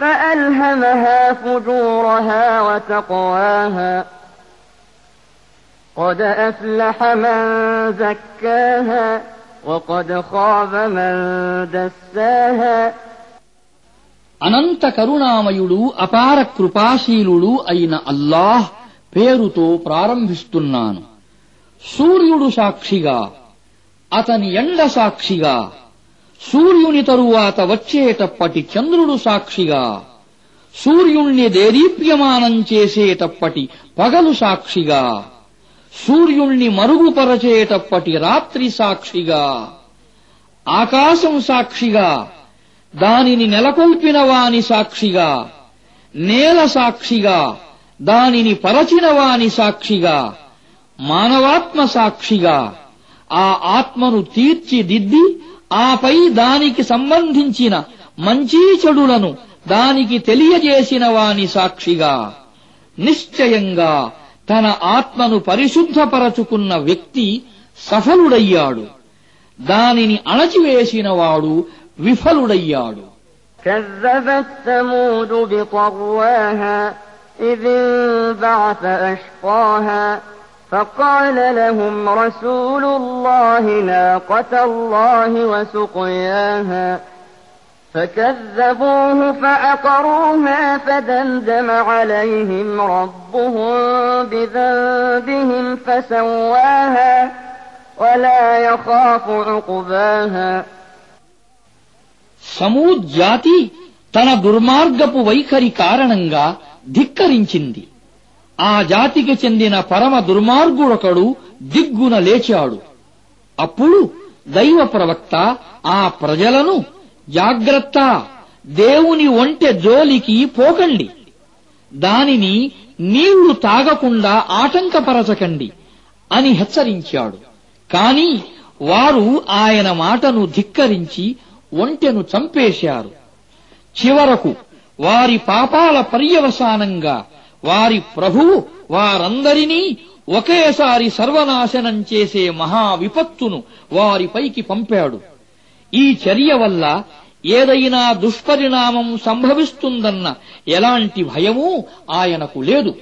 فألهمها فجورها وتقواها قد أفلح من زكاها وقد خاب من دساها అనంత కరుణామయుడు అపార కృపాశీలుడు అయిన అల్లాహ్ పేరుతో ప్రారంభిస్తున్నాను సూర్యుడు సాక్షిగా అతని ఎండ సాక్షిగా సూర్యుని తరువాత వచ్చేటప్పటి చంద్రుడు సాక్షిగా సూర్యుణ్ణి దేదీప్యమానం చేసేటప్పటి పగలు సాక్షిగా సూర్యుణ్ణి మరుగుపరచేటప్పటి రాత్రి సాక్షిగా ఆకాశం సాక్షిగా దానిని నెలకొల్పిన వాని సాక్షిగా నేల సాక్షిగా దానిని పరచిన వాని సాక్షిగా మానవాత్మ సాక్షిగా ఆ ఆత్మను తీర్చిదిద్ది ఆపై దానికి సంబంధించిన మంచి చెడులను దానికి తెలియజేసిన వాని సాక్షిగా నిశ్చయంగా తన ఆత్మను పరిశుద్ధపరచుకున్న వ్యక్తి సఫలుడయ్యాడు దానిని అణచివేసినవాడు విఫలుడయ్యాడు كذبت ثمود بطغواها إذ انبعث أشقاها فقال لهم رسول الله ناقة الله وسقياها فكذبوه فعقروها فدمدم عليهم ربهم بذنبهم فسواها ولا يخاف عقباها సమూద్ జాతి తన దుర్మార్గపు వైఖరి కారణంగా ధిక్కరించింది ఆ జాతికి చెందిన పరమ దుర్మార్గుడొకడు దిగ్గున లేచాడు. అప్పుడు దైవ ప్రవక్త ఆ ప్రజలను జాగ్రత్త దేవుని ఒంటె జోలికి పోకండి. దానిని నీళ్ళు తాగకుండా ఆటంకపరచకండి అని హెచ్చరించాడు. కాని వారు ఆయన మాటను ధిక్కరించి ఒంటెను చంపేశారు. చివరకు వారి పాపాల పర్యవసానంగా వారి ప్రభువు వారందరినీ ఒకేసారి సర్వనాశనం చేసే మహా విపత్తును వారిపైకి పంపాడు. ఈ చర్య వల్ల ఏదైనా దుష్పరిణామం సంభవిస్తుందన్న ఎలాంటి భయమూ ఆయనకు లేదు.